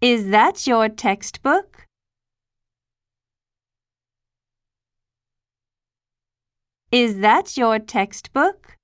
Is that your textbook? Is that your textbook?